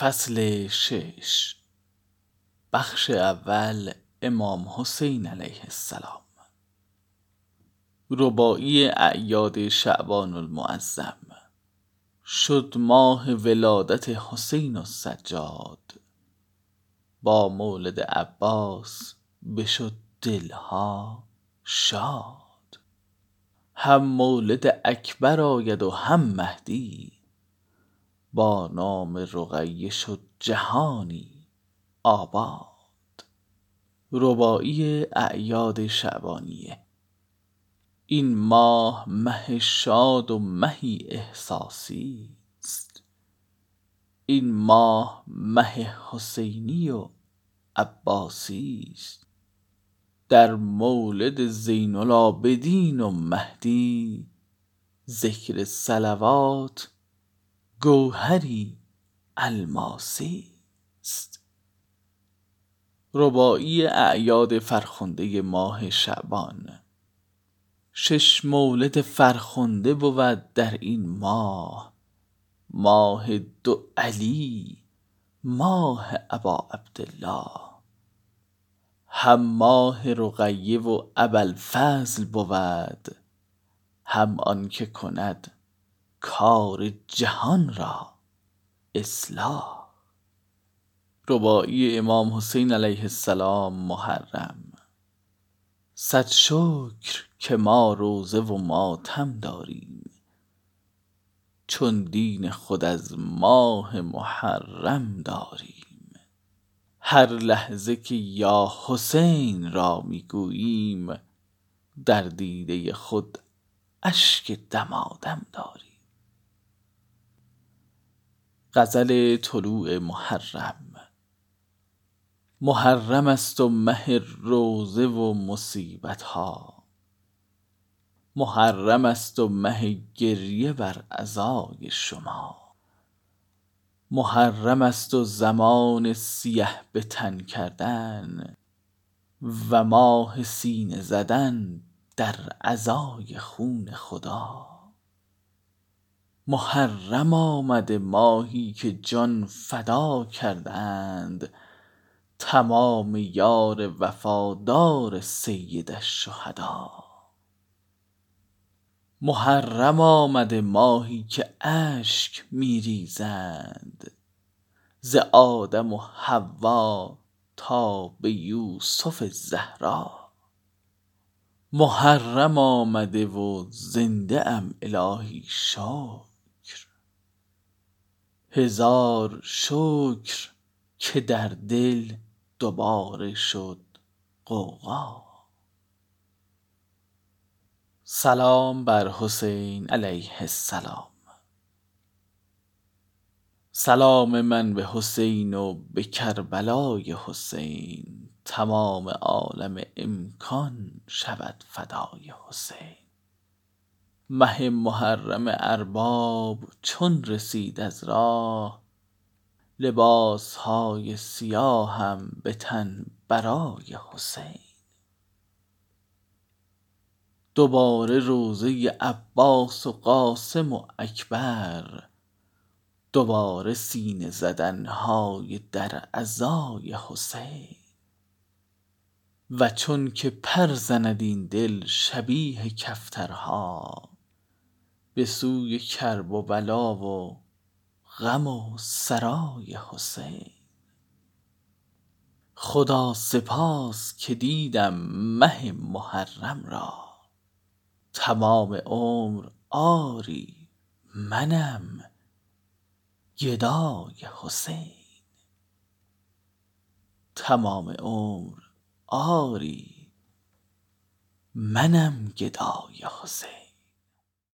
فصل شش. بخش اول امام حسین علیه السلام. رباعی اعیاد شعبان المعظم. شد ماه ولادت حسین السجاد. با مولد عباس بشد دلها شاد. هم مولد اکبر آید و هم مهدی. با نام رقیه شد جهانی آباد. رباعی اعیاد شعبانیه. این ماه مه شاد و مهی احساسی است. این ماه مه حسینی و عباسی است. در مولد زین العابدین و مهدی ذکر صلوات گوهری الماسی است. رباعی اعیاد فرخنده ماه شعبان. شش مولد فرخنده بود در این ماه. ماه دو علی ماه ابا عبدالله. هم ماه رقیه و ابوالفضل بود. هم آن که کند کار جهان را اصلاح. رباعی امام حسین علیه السلام محرم. صد شکر که ما روزه و ماتم داریم. چون دین خود از ماه محرم داریم. هر لحظه که یا حسین را می گوییم در دیده خود اشک دمادم داریم. غزل طلوع محرم. محرم است و مه روزه و مصیبت ها محرم است و مه گریه بر عزای شما. محرم است و زمان سیه به تن کردن و ماه سینه زدن در عزای خون خدا. محرم آمده ماهی که جان فدا کردند. تمام یار وفادار سید الشهدا. محرم آمده ماهی که اشک می ریزند ز آدم و حوا تا به یوسف الزهرا. محرم آمده و زنده ام الهی شکر هزار شکر که در دل دوباره شد غوغا. سلام بر حسین علیه السلام. سلام من به حسین و به کربلای حسین. تمام عالم امکان شود فدای حسین. مه محرم ارباب چون رسید از راه لباس های سیاهم به تن برای حسین. دوباره روضه عباس و قاسم و اکبر دوباره سینه زدن های در عزای حسین. و چون که پر زند این دل شبیه کفترها به سوی کرب و بلا و غم و سرای حسین. خدا سپاس که دیدم مه محرم را. تمام عمر آری منم گدای حسین. تمام عمر آری منم گدای حسین.